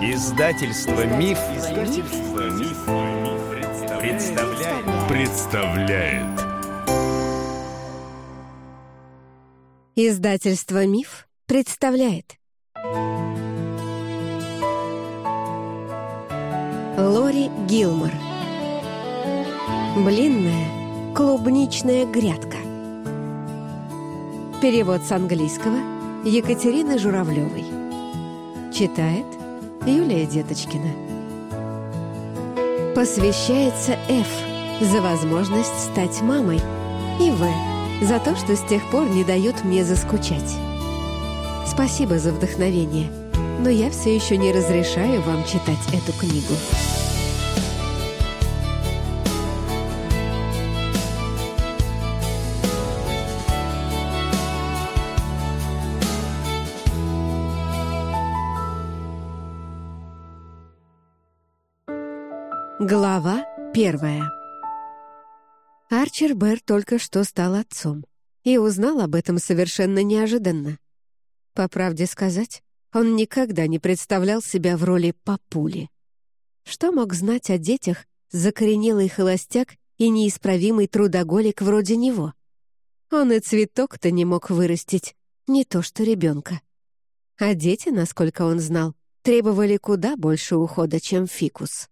Издательство Миф, Издательство Миф, представляет. представляет. Издательство Миф представляет. Лори Гилмор. Блинная клубничная грядка. Перевод с английского Екатерины Журавлевой. Читает Юлия Деточкина. Посвящается Ф за возможность стать мамой и В за то, что с тех пор не дает мне заскучать. Спасибо за вдохновение, но я все еще не разрешаю вам читать эту книгу. Глава первая Арчер Берр только что стал отцом и узнал об этом совершенно неожиданно. По правде сказать, он никогда не представлял себя в роли папули. Что мог знать о детях закоренелый холостяк и неисправимый трудоголик вроде него? Он и цветок-то не мог вырастить, не то что ребенка. А дети, насколько он знал, требовали куда больше ухода, чем фикус.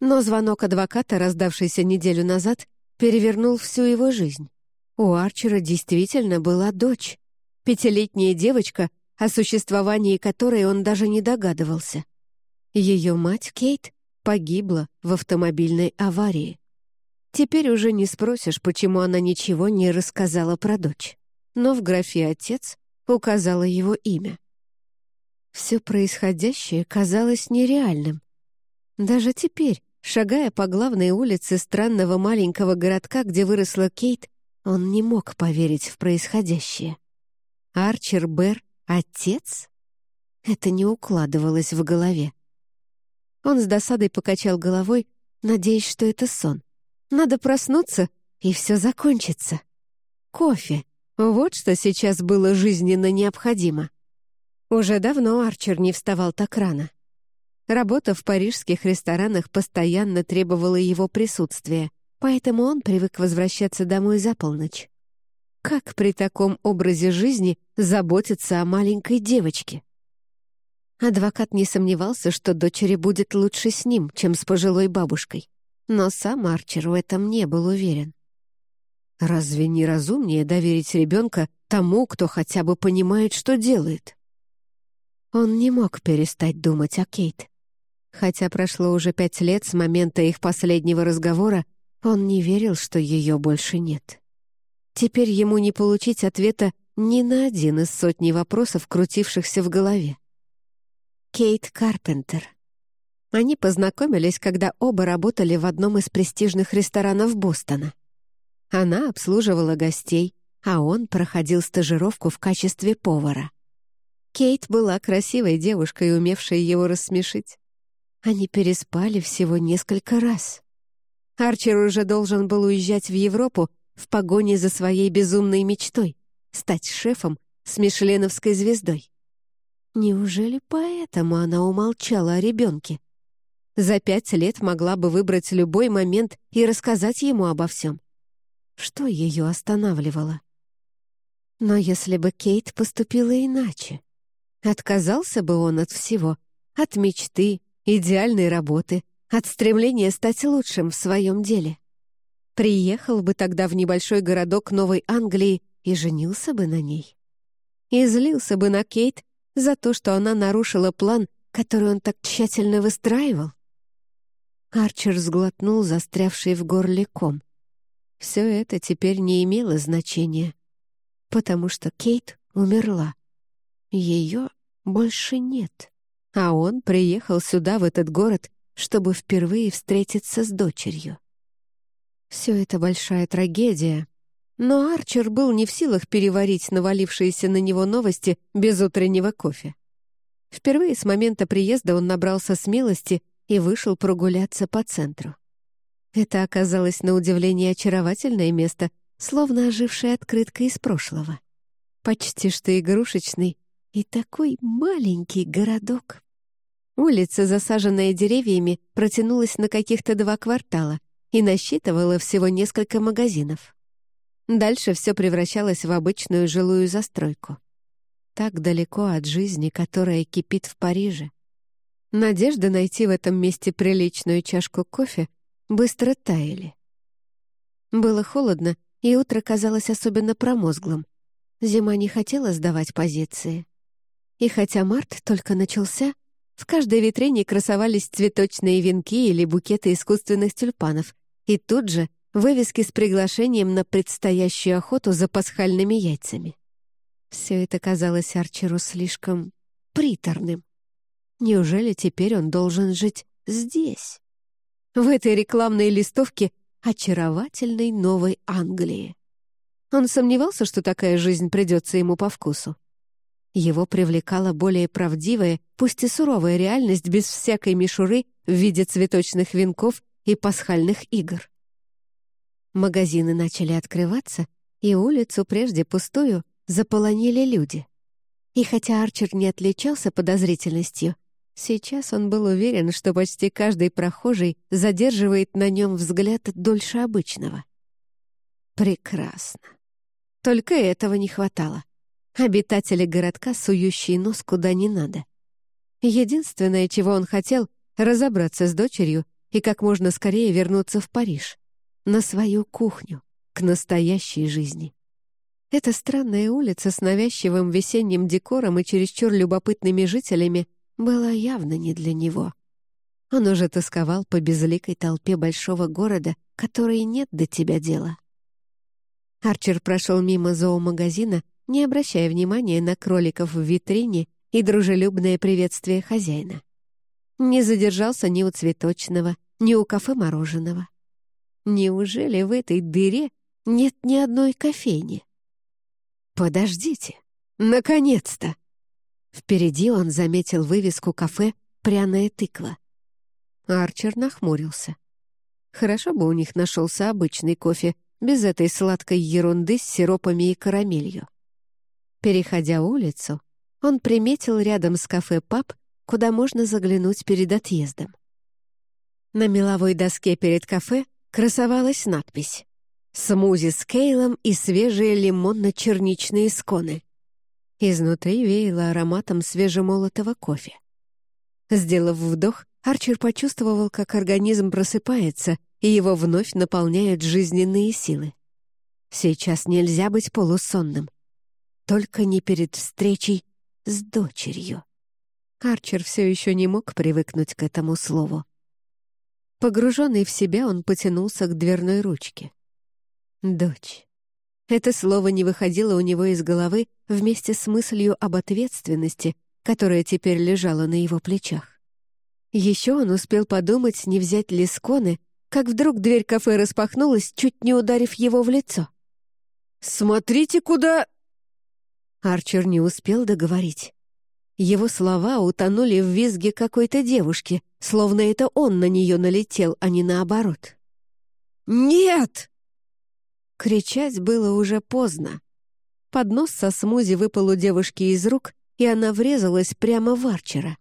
Но звонок адвоката, раздавшийся неделю назад, перевернул всю его жизнь. У Арчера действительно была дочь, пятилетняя девочка, о существовании которой он даже не догадывался. Ее мать, Кейт, погибла в автомобильной аварии. Теперь уже не спросишь, почему она ничего не рассказала про дочь. Но в графе «отец» указала его имя. Все происходящее казалось нереальным. Даже теперь, Шагая по главной улице странного маленького городка, где выросла Кейт, он не мог поверить в происходящее. Арчер Бер — отец? Это не укладывалось в голове. Он с досадой покачал головой, надеясь, что это сон. Надо проснуться, и все закончится. Кофе. Вот что сейчас было жизненно необходимо. Уже давно Арчер не вставал так рано. Работа в парижских ресторанах постоянно требовала его присутствия, поэтому он привык возвращаться домой за полночь. Как при таком образе жизни заботиться о маленькой девочке? Адвокат не сомневался, что дочери будет лучше с ним, чем с пожилой бабушкой. Но сам Арчер в этом не был уверен. Разве не разумнее доверить ребенка тому, кто хотя бы понимает, что делает? Он не мог перестать думать о Кейт. Хотя прошло уже пять лет с момента их последнего разговора, он не верил, что ее больше нет. Теперь ему не получить ответа ни на один из сотни вопросов, крутившихся в голове. Кейт Карпентер. Они познакомились, когда оба работали в одном из престижных ресторанов Бостона. Она обслуживала гостей, а он проходил стажировку в качестве повара. Кейт была красивой девушкой, умевшей его рассмешить. Они переспали всего несколько раз. Арчер уже должен был уезжать в Европу в погоне за своей безумной мечтой — стать шефом с мишленовской звездой. Неужели поэтому она умолчала о ребенке? За пять лет могла бы выбрать любой момент и рассказать ему обо всем. Что ее останавливало? Но если бы Кейт поступила иначе, отказался бы он от всего, от мечты, идеальной работы, от стремления стать лучшим в своем деле. Приехал бы тогда в небольшой городок Новой Англии и женился бы на ней. И злился бы на Кейт за то, что она нарушила план, который он так тщательно выстраивал. Арчер сглотнул застрявший в горле ком. Все это теперь не имело значения, потому что Кейт умерла. Ее больше нет. А он приехал сюда, в этот город, чтобы впервые встретиться с дочерью. Все это большая трагедия, но Арчер был не в силах переварить навалившиеся на него новости без утреннего кофе. Впервые с момента приезда он набрался смелости и вышел прогуляться по центру. Это оказалось на удивление очаровательное место, словно ожившая открытка из прошлого. Почти что игрушечный и такой маленький городок. Улица, засаженная деревьями, протянулась на каких-то два квартала и насчитывала всего несколько магазинов. Дальше все превращалось в обычную жилую застройку. Так далеко от жизни, которая кипит в Париже. Надежда найти в этом месте приличную чашку кофе быстро таяли. Было холодно, и утро казалось особенно промозглым. Зима не хотела сдавать позиции. И хотя март только начался, в каждой витрине красовались цветочные венки или букеты искусственных тюльпанов, и тут же вывески с приглашением на предстоящую охоту за пасхальными яйцами. Все это казалось Арчеру слишком приторным. Неужели теперь он должен жить здесь? В этой рекламной листовке очаровательной Новой Англии. Он сомневался, что такая жизнь придется ему по вкусу. Его привлекала более правдивая, пусть и суровая реальность без всякой мишуры в виде цветочных венков и пасхальных игр. Магазины начали открываться, и улицу, прежде пустую, заполонили люди. И хотя Арчер не отличался подозрительностью, сейчас он был уверен, что почти каждый прохожий задерживает на нем взгляд дольше обычного. Прекрасно. Только этого не хватало. Обитатели городка, сующие нос куда не надо. Единственное, чего он хотел — разобраться с дочерью и как можно скорее вернуться в Париж на свою кухню, к настоящей жизни. Эта странная улица с навязчивым весенним декором и чересчур любопытными жителями была явно не для него. Он уже тосковал по безликой толпе большого города, которой нет до тебя дела. Арчер прошел мимо зоомагазина, не обращая внимания на кроликов в витрине и дружелюбное приветствие хозяина. Не задержался ни у цветочного, ни у кафе мороженого. Неужели в этой дыре нет ни одной кофейни? Подождите, наконец-то! Впереди он заметил вывеску кафе «Пряная тыква». Арчер нахмурился. Хорошо бы у них нашелся обычный кофе, без этой сладкой ерунды с сиропами и карамелью. Переходя улицу, он приметил рядом с кафе паб, куда можно заглянуть перед отъездом. На меловой доске перед кафе красовалась надпись «Смузи с кейлом и свежие лимонно-черничные сконы». Изнутри веяло ароматом свежемолотого кофе. Сделав вдох, Арчер почувствовал, как организм просыпается, и его вновь наполняют жизненные силы. Сейчас нельзя быть полусонным. Только не перед встречей с дочерью. Арчер все еще не мог привыкнуть к этому слову. Погруженный в себя, он потянулся к дверной ручке. «Дочь». Это слово не выходило у него из головы вместе с мыслью об ответственности, которая теперь лежала на его плечах. Еще он успел подумать, не взять ли сконы, как вдруг дверь кафе распахнулась, чуть не ударив его в лицо. «Смотрите, куда...» Арчер не успел договорить. Его слова утонули в визге какой-то девушки, словно это он на нее налетел, а не наоборот. «Нет!» Кричать было уже поздно. Поднос со смузи выпал у девушки из рук, и она врезалась прямо в Арчера.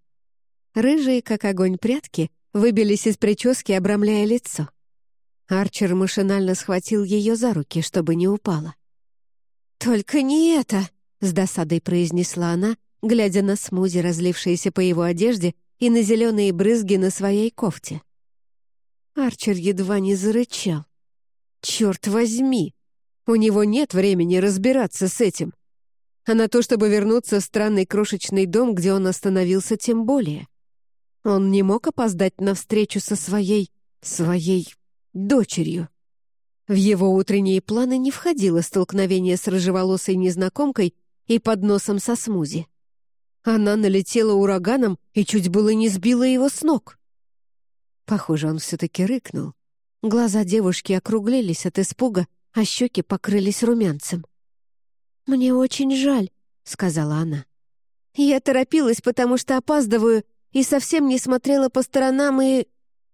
Рыжие, как огонь прятки, выбились из прически, обрамляя лицо. Арчер машинально схватил ее за руки, чтобы не упала. «Только не это!» — с досадой произнесла она, глядя на смузи, разлившиеся по его одежде, и на зеленые брызги на своей кофте. Арчер едва не зарычал. «Черт возьми! У него нет времени разбираться с этим. А на то, чтобы вернуться в странный крошечный дом, где он остановился, тем более. Он не мог опоздать на встречу со своей... своей... дочерью. В его утренние планы не входило столкновение с рыжеволосой незнакомкой и подносом со смузи. Она налетела ураганом и чуть было не сбила его с ног. Похоже, он все-таки рыкнул. Глаза девушки округлились от испуга, а щеки покрылись румянцем. «Мне очень жаль», — сказала она. «Я торопилась, потому что опаздываю, и совсем не смотрела по сторонам и...»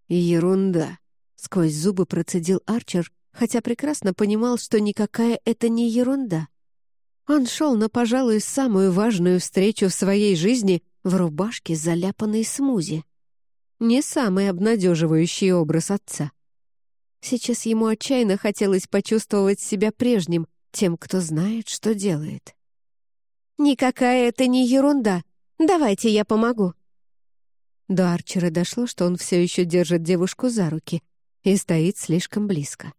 «Ерунда», — сквозь зубы процедил Арчер, хотя прекрасно понимал, что никакая это не ерунда. Он шел на, пожалуй, самую важную встречу в своей жизни в рубашке, заляпанной смузи. Не самый обнадеживающий образ отца. Сейчас ему отчаянно хотелось почувствовать себя прежним, тем, кто знает, что делает. «Никакая это не ерунда. Давайте я помогу». До Арчера дошло, что он все еще держит девушку за руки и стоит слишком близко.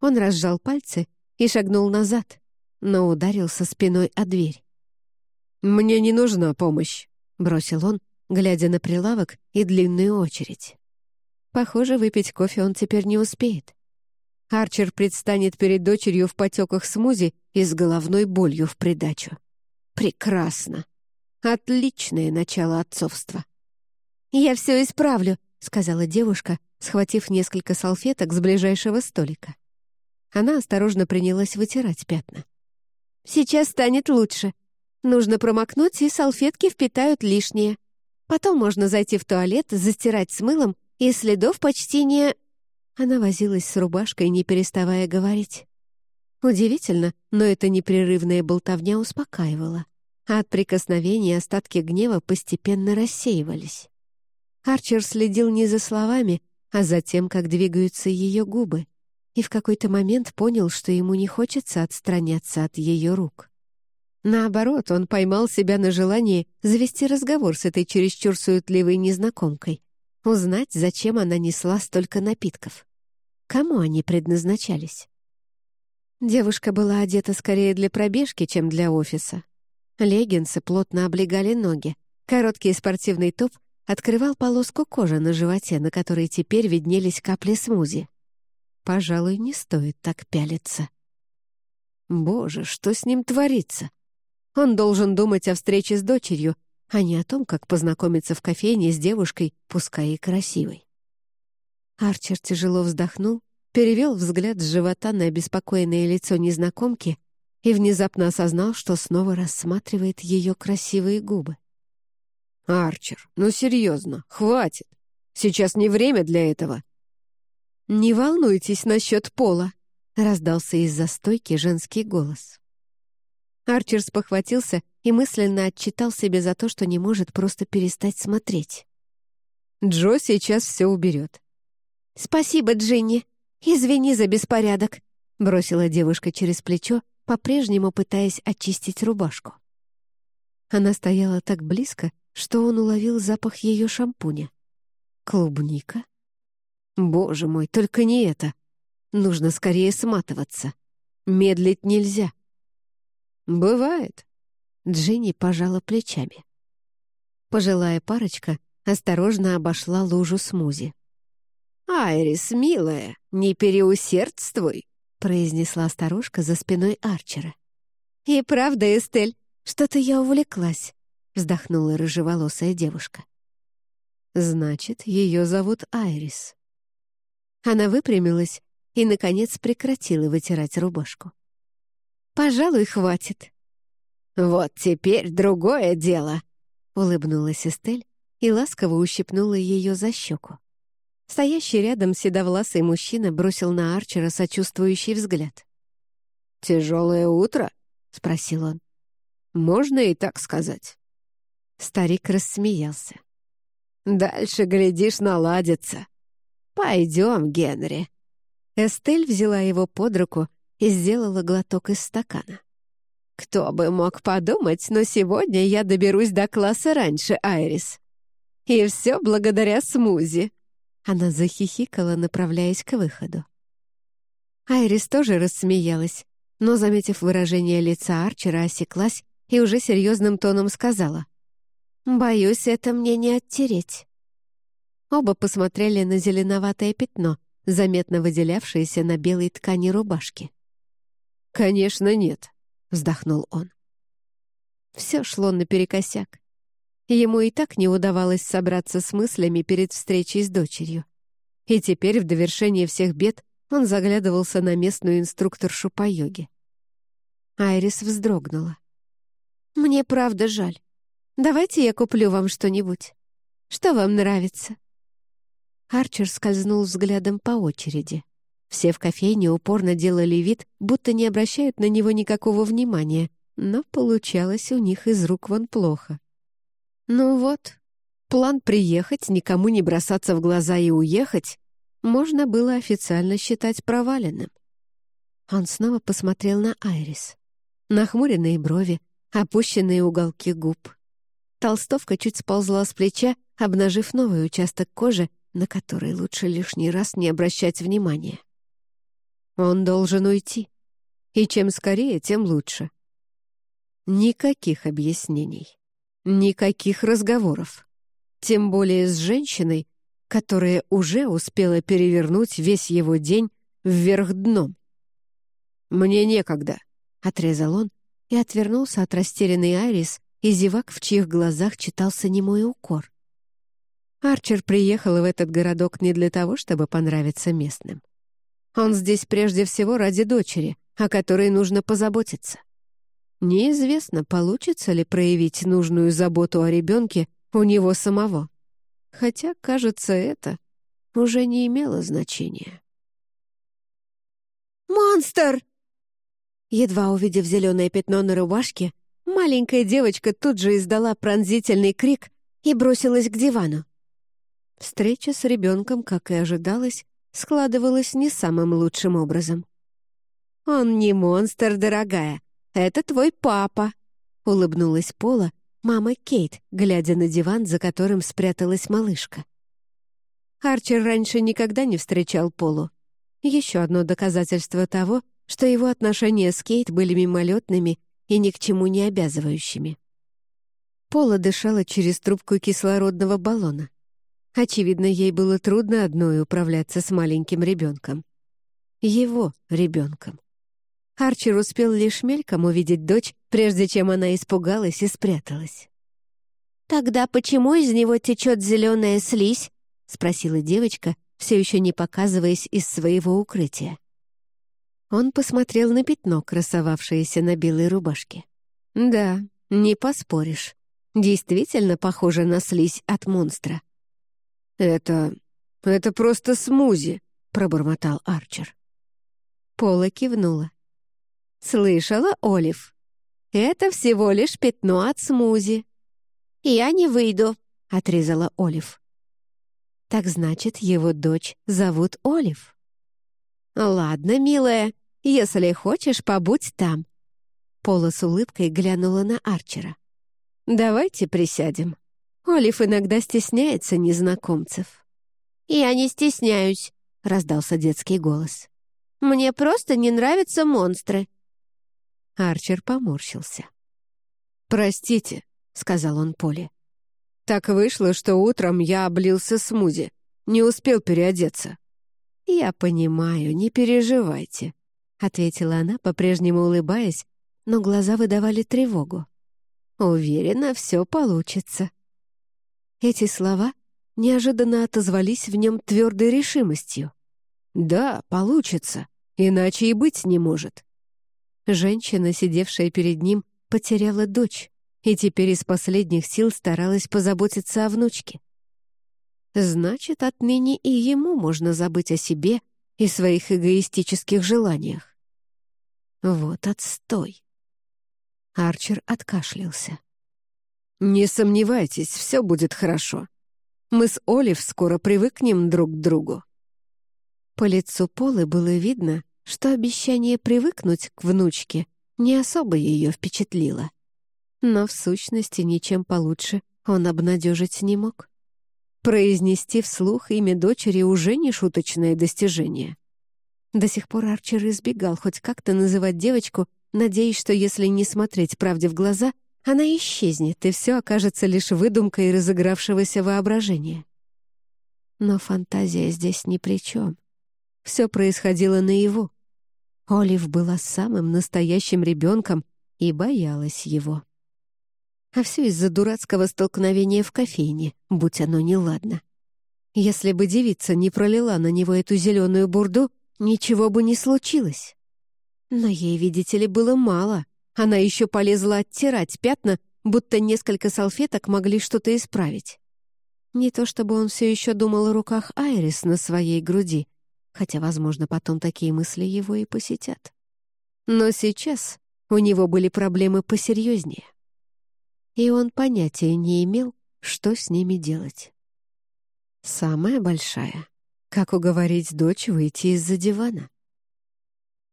Он разжал пальцы и шагнул назад, но ударился спиной о дверь. «Мне не нужна помощь», — бросил он, глядя на прилавок и длинную очередь. Похоже, выпить кофе он теперь не успеет. Арчер предстанет перед дочерью в потеках смузи и с головной болью в придачу. Прекрасно. Отличное начало отцовства. «Я все исправлю», — сказала девушка, схватив несколько салфеток с ближайшего столика. Она осторожно принялась вытирать пятна. «Сейчас станет лучше. Нужно промокнуть, и салфетки впитают лишнее. Потом можно зайти в туалет, застирать с мылом, и следов почти не...» Она возилась с рубашкой, не переставая говорить. Удивительно, но эта непрерывная болтовня успокаивала, а от прикосновений остатки гнева постепенно рассеивались. Арчер следил не за словами, а за тем, как двигаются ее губы, и в какой-то момент понял, что ему не хочется отстраняться от ее рук. Наоборот, он поймал себя на желании завести разговор с этой чересчур суетливой незнакомкой, узнать, зачем она несла столько напитков. Кому они предназначались? Девушка была одета скорее для пробежки, чем для офиса. Леггинсы плотно облегали ноги. Короткий спортивный топ открывал полоску кожи на животе, на которой теперь виднелись капли смузи. Пожалуй, не стоит так пялиться. Боже, что с ним творится? Он должен думать о встрече с дочерью, а не о том, как познакомиться в кофейне с девушкой, пускай и красивой. Арчер тяжело вздохнул, перевел взгляд с живота на обеспокоенное лицо незнакомки и внезапно осознал, что снова рассматривает ее красивые губы. «Арчер, ну серьезно, хватит. Сейчас не время для этого». «Не волнуйтесь насчет пола», — раздался из-за стойки женский голос. Арчер спохватился и мысленно отчитал себе за то, что не может просто перестать смотреть. «Джо сейчас все уберет. «Спасибо, Джинни. Извини за беспорядок», — бросила девушка через плечо, по-прежнему пытаясь очистить рубашку. Она стояла так близко, что он уловил запах ее шампуня. Клубника? Боже мой, только не это. Нужно скорее сматываться. Медлить нельзя. Бывает. Джинни пожала плечами. Пожилая парочка осторожно обошла лужу смузи. «Айрис, милая, не переусердствуй», — произнесла старушка за спиной Арчера. «И правда, Эстель, что-то я увлеклась», — вздохнула рыжеволосая девушка. «Значит, ее зовут Айрис». Она выпрямилась и, наконец, прекратила вытирать рубашку. «Пожалуй, хватит». «Вот теперь другое дело», — улыбнулась Эстель и ласково ущипнула ее за щеку. Стоящий рядом седовласый мужчина бросил на Арчера сочувствующий взгляд. «Тяжелое утро?» — спросил он. «Можно и так сказать». Старик рассмеялся. «Дальше, глядишь, наладится. Пойдем, Генри». Эстель взяла его под руку и сделала глоток из стакана. «Кто бы мог подумать, но сегодня я доберусь до класса раньше, Айрис. И все благодаря смузи». Она захихикала, направляясь к выходу. Айрис тоже рассмеялась, но, заметив выражение лица Арчера, осеклась и уже серьезным тоном сказала. «Боюсь, это мне не оттереть». Оба посмотрели на зеленоватое пятно, заметно выделявшееся на белой ткани рубашки. «Конечно, нет», — вздохнул он. Все шло наперекосяк. Ему и так не удавалось собраться с мыслями перед встречей с дочерью. И теперь, в довершение всех бед, он заглядывался на местную инструкторшу по йоге. Айрис вздрогнула. «Мне правда жаль. Давайте я куплю вам что-нибудь. Что вам нравится?» Арчер скользнул взглядом по очереди. Все в кофейне упорно делали вид, будто не обращают на него никакого внимания, но получалось у них из рук вон плохо. Ну вот, план приехать, никому не бросаться в глаза и уехать можно было официально считать проваленным. Он снова посмотрел на Айрис. Нахмуренные брови, опущенные уголки губ. Толстовка чуть сползла с плеча, обнажив новый участок кожи, на который лучше лишний раз не обращать внимания. Он должен уйти. И чем скорее, тем лучше. Никаких объяснений. Никаких разговоров. Тем более с женщиной, которая уже успела перевернуть весь его день вверх дном. «Мне некогда», — отрезал он и отвернулся от растерянной Айрис и зевак, в чьих глазах читался немой укор. Арчер приехал в этот городок не для того, чтобы понравиться местным. Он здесь прежде всего ради дочери, о которой нужно позаботиться. Неизвестно, получится ли проявить нужную заботу о ребенке у него самого. Хотя, кажется, это уже не имело значения. «Монстр!» Едва увидев зеленое пятно на рубашке, маленькая девочка тут же издала пронзительный крик и бросилась к дивану. Встреча с ребенком, как и ожидалось, складывалась не самым лучшим образом. «Он не монстр, дорогая. Это твой папа», — улыбнулась Пола, мама Кейт, глядя на диван, за которым спряталась малышка. Арчер раньше никогда не встречал Полу. Еще одно доказательство того, что его отношения с Кейт были мимолетными и ни к чему не обязывающими. Пола дышала через трубку кислородного баллона. Очевидно, ей было трудно одной управляться с маленьким ребенком. Его ребенком. Арчер успел лишь мельком увидеть дочь, прежде чем она испугалась и спряталась. «Тогда почему из него течет зеленая слизь?» — спросила девочка, все еще не показываясь из своего укрытия. Он посмотрел на пятно, красовавшееся на белой рубашке. Да, не поспоришь. Действительно похоже на слизь от монстра. «Это... это просто смузи», — пробормотал Арчер. Пола кивнула. «Слышала, Олив? Это всего лишь пятно от смузи». «Я не выйду», — отрезала Олив. «Так значит, его дочь зовут Олив?» «Ладно, милая, если хочешь, побудь там». Пола с улыбкой глянула на Арчера. «Давайте присядем. Олив иногда стесняется незнакомцев». «Я не стесняюсь», — раздался детский голос. «Мне просто не нравятся монстры». Арчер поморщился. «Простите», — сказал он Поле. «Так вышло, что утром я облился смузи. Не успел переодеться». «Я понимаю, не переживайте», — ответила она, по-прежнему улыбаясь, но глаза выдавали тревогу. «Уверена, все получится». Эти слова неожиданно отозвались в нем твердой решимостью. «Да, получится, иначе и быть не может». Женщина, сидевшая перед ним, потеряла дочь и теперь из последних сил старалась позаботиться о внучке. Значит, отныне и ему можно забыть о себе и своих эгоистических желаниях. Вот отстой. Арчер откашлялся. «Не сомневайтесь, все будет хорошо. Мы с Олив скоро привыкнем друг к другу». По лицу Полы было видно, что обещание привыкнуть к внучке не особо ее впечатлило. Но в сущности ничем получше он обнадежить не мог. Произнести вслух имя дочери уже не шуточное достижение. До сих пор Арчер избегал хоть как-то называть девочку, надеясь, что если не смотреть правде в глаза, она исчезнет, и все окажется лишь выдумкой разыгравшегося воображения. Но фантазия здесь ни при чем. Все происходило наяву. Олив была самым настоящим ребенком и боялась его. А все из-за дурацкого столкновения в кофейне, будь оно неладно. Если бы девица не пролила на него эту зеленую бурду, ничего бы не случилось. Но ей, видите ли, было мало. Она еще полезла оттирать пятна, будто несколько салфеток могли что-то исправить. Не то чтобы он все еще думал о руках Айрис на своей груди, хотя, возможно, потом такие мысли его и посетят. Но сейчас у него были проблемы посерьезнее. И он понятия не имел, что с ними делать. Самая большая — как уговорить дочь выйти из-за дивана.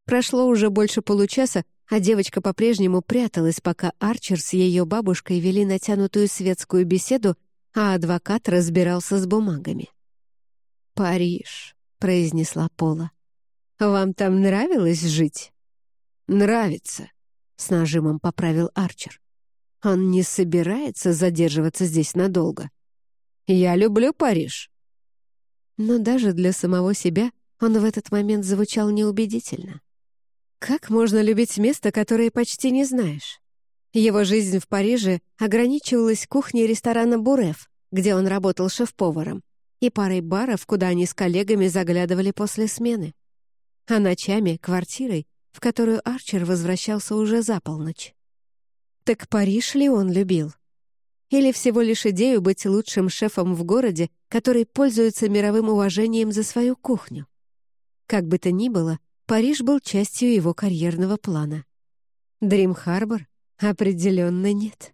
Прошло уже больше получаса, а девочка по-прежнему пряталась, пока Арчер с ее бабушкой вели натянутую светскую беседу, а адвокат разбирался с бумагами. «Париж», — произнесла Пола. «Вам там нравилось жить?» «Нравится», — с нажимом поправил Арчер. «Он не собирается задерживаться здесь надолго. Я люблю Париж». Но даже для самого себя он в этот момент звучал неубедительно. Как можно любить место, которое почти не знаешь? Его жизнь в Париже ограничивалась кухней ресторана «Буреф», где он работал шеф-поваром, и парой баров, куда они с коллегами заглядывали после смены. А ночами — квартирой, в которую Арчер возвращался уже за полночь. Так Париж ли он любил? Или всего лишь идею быть лучшим шефом в городе, который пользуется мировым уважением за свою кухню? Как бы то ни было, Париж был частью его карьерного плана. Дрим-Харбор? Определенно нет.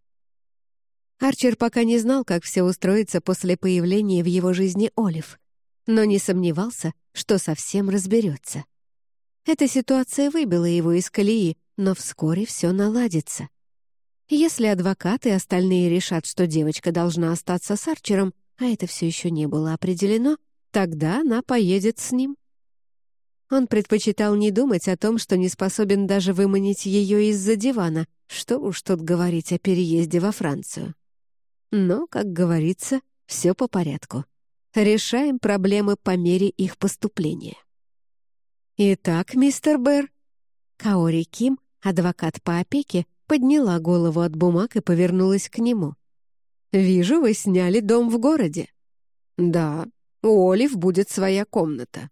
Арчер пока не знал, как все устроится после появления в его жизни Олив, но не сомневался, что совсем разберется. Эта ситуация выбила его из колеи, но вскоре все наладится. Если адвокат и остальные решат, что девочка должна остаться с Арчером, а это все еще не было определено, тогда она поедет с ним. Он предпочитал не думать о том, что не способен даже выманить ее из-за дивана, что уж тут говорить о переезде во Францию. Но, как говорится, все по порядку. Решаем проблемы по мере их поступления. «Итак, мистер Бэр...» Каори Ким, адвокат по опеке, подняла голову от бумаг и повернулась к нему. «Вижу, вы сняли дом в городе». «Да, у Олив будет своя комната».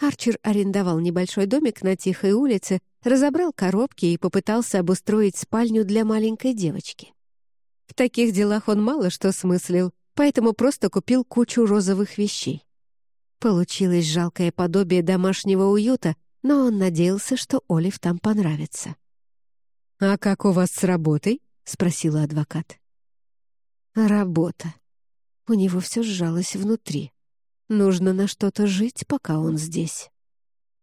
Арчер арендовал небольшой домик на тихой улице, разобрал коробки и попытался обустроить спальню для маленькой девочки. В таких делах он мало что смыслил, поэтому просто купил кучу розовых вещей. Получилось жалкое подобие домашнего уюта, но он надеялся, что Олив там понравится. «А как у вас с работой?» — спросила адвокат. «Работа». У него все сжалось внутри. Нужно на что-то жить, пока он здесь.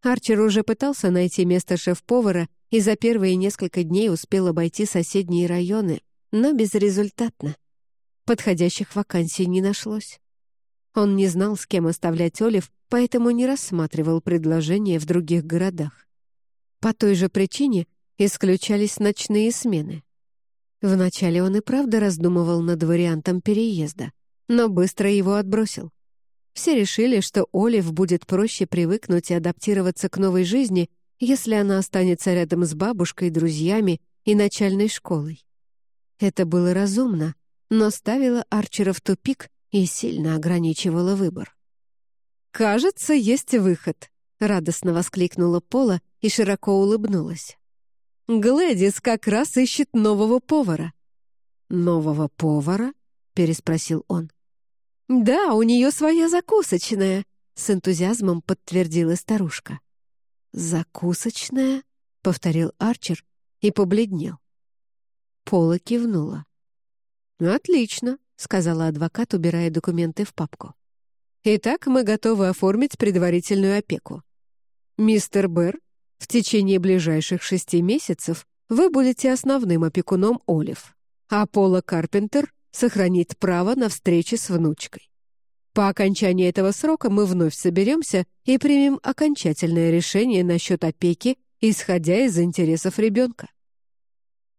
Арчер уже пытался найти место шеф-повара и за первые несколько дней успел обойти соседние районы, но безрезультатно. Подходящих вакансий не нашлось. Он не знал, с кем оставлять Олив, поэтому не рассматривал предложения в других городах. По той же причине исключались ночные смены. Вначале он и правда раздумывал над вариантом переезда, но быстро его отбросил. Все решили, что Олив будет проще привыкнуть и адаптироваться к новой жизни, если она останется рядом с бабушкой, друзьями и начальной школой. Это было разумно, но ставило Арчера в тупик и сильно ограничивало выбор. «Кажется, есть выход», — радостно воскликнула Пола и широко улыбнулась. «Глэдис как раз ищет нового повара». «Нового повара?» — переспросил он. «Да, у нее своя закусочная», — с энтузиазмом подтвердила старушка. «Закусочная?» — повторил Арчер и побледнел. Пола кивнула. «Отлично», — сказала адвокат, убирая документы в папку. «Итак, мы готовы оформить предварительную опеку. Мистер Берр, в течение ближайших шести месяцев вы будете основным опекуном Олив, а Пола Карпентер сохранит право на встречи с внучкой. По окончании этого срока мы вновь соберемся и примем окончательное решение насчет опеки, исходя из интересов ребенка.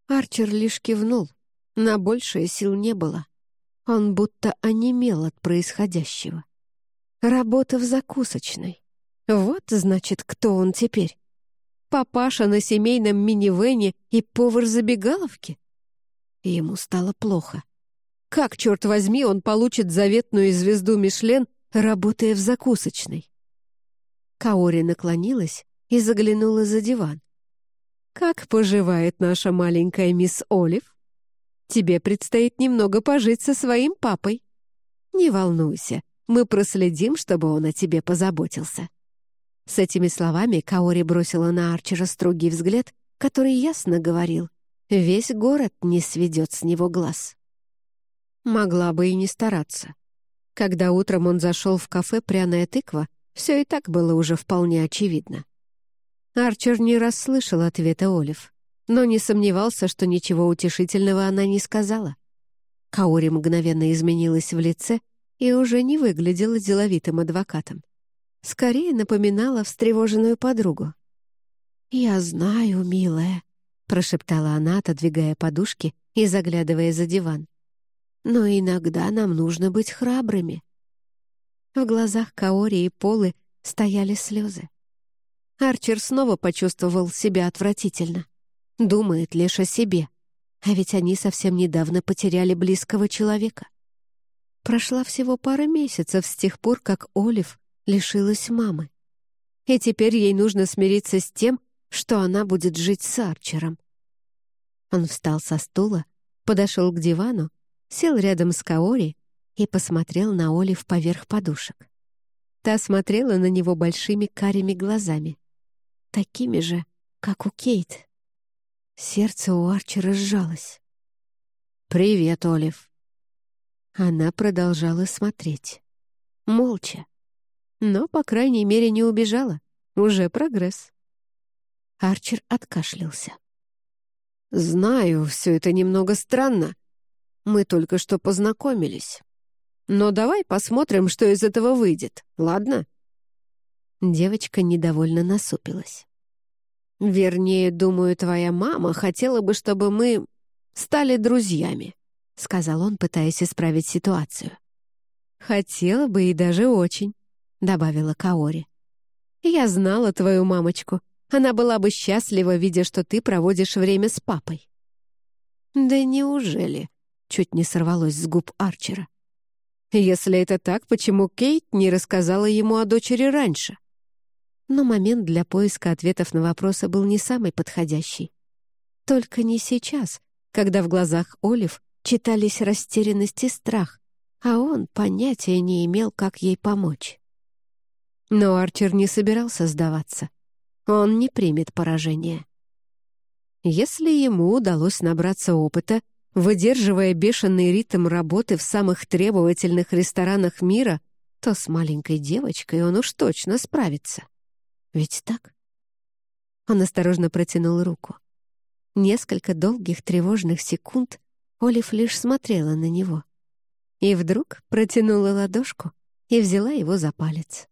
Арчер лишь кивнул. На большее сил не было. Он будто онемел от происходящего. Работа в закусочной. Вот, значит, кто он теперь. Папаша на семейном минивэне и повар забегаловки. Ему стало плохо. Как, черт возьми, он получит заветную звезду Мишлен, работая в закусочной? Каори наклонилась и заглянула за диван. «Как поживает наша маленькая мисс Олив? Тебе предстоит немного пожить со своим папой. Не волнуйся, мы проследим, чтобы он о тебе позаботился». С этими словами Каори бросила на Арчера строгий взгляд, который ясно говорил, весь город не сведет с него глаз. Могла бы и не стараться. Когда утром он зашел в кафе «Пряная тыква», все и так было уже вполне очевидно. Арчер не расслышал ответа Олив, но не сомневался, что ничего утешительного она не сказала. Каори мгновенно изменилась в лице и уже не выглядела деловитым адвокатом. Скорее напоминала встревоженную подругу. «Я знаю, милая», — прошептала она, отодвигая подушки и заглядывая за диван. «Но иногда нам нужно быть храбрыми». В глазах Каори и Полы стояли слезы. Арчер снова почувствовал себя отвратительно. Думает лишь о себе. А ведь они совсем недавно потеряли близкого человека. Прошла всего пара месяцев с тех пор, как Олив лишилась мамы. И теперь ей нужно смириться с тем, что она будет жить с Арчером. Он встал со стула, подошел к дивану, сел рядом с Каори и посмотрел на Олив поверх подушек. Та смотрела на него большими карими глазами, такими же, как у Кейт. Сердце у Арчера сжалось. «Привет, Олив». Она продолжала смотреть. Молча. Но, по крайней мере, не убежала. Уже прогресс. Арчер откашлялся. «Знаю, все это немного странно. Мы только что познакомились. Но давай посмотрим, что из этого выйдет, ладно?» Девочка недовольно насупилась. «Вернее, думаю, твоя мама хотела бы, чтобы мы стали друзьями», — сказал он, пытаясь исправить ситуацию. «Хотела бы и даже очень», — добавила Каори. «Я знала твою мамочку. Она была бы счастлива, видя, что ты проводишь время с папой». «Да неужели?» — чуть не сорвалось с губ Арчера. «Если это так, почему Кейт не рассказала ему о дочери раньше?» Но момент для поиска ответов на вопросы был не самый подходящий. Только не сейчас, когда в глазах Олив читались растерянность и страх, а он понятия не имел, как ей помочь. Но Арчер не собирался сдаваться. Он не примет поражение. Если ему удалось набраться опыта, выдерживая бешеный ритм работы в самых требовательных ресторанах мира, то с маленькой девочкой он уж точно справится. Ведь так? Он осторожно протянул руку. Несколько долгих тревожных секунд Олив лишь смотрела на него. И вдруг протянула ладошку и взяла его за палец.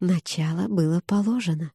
Начало было положено.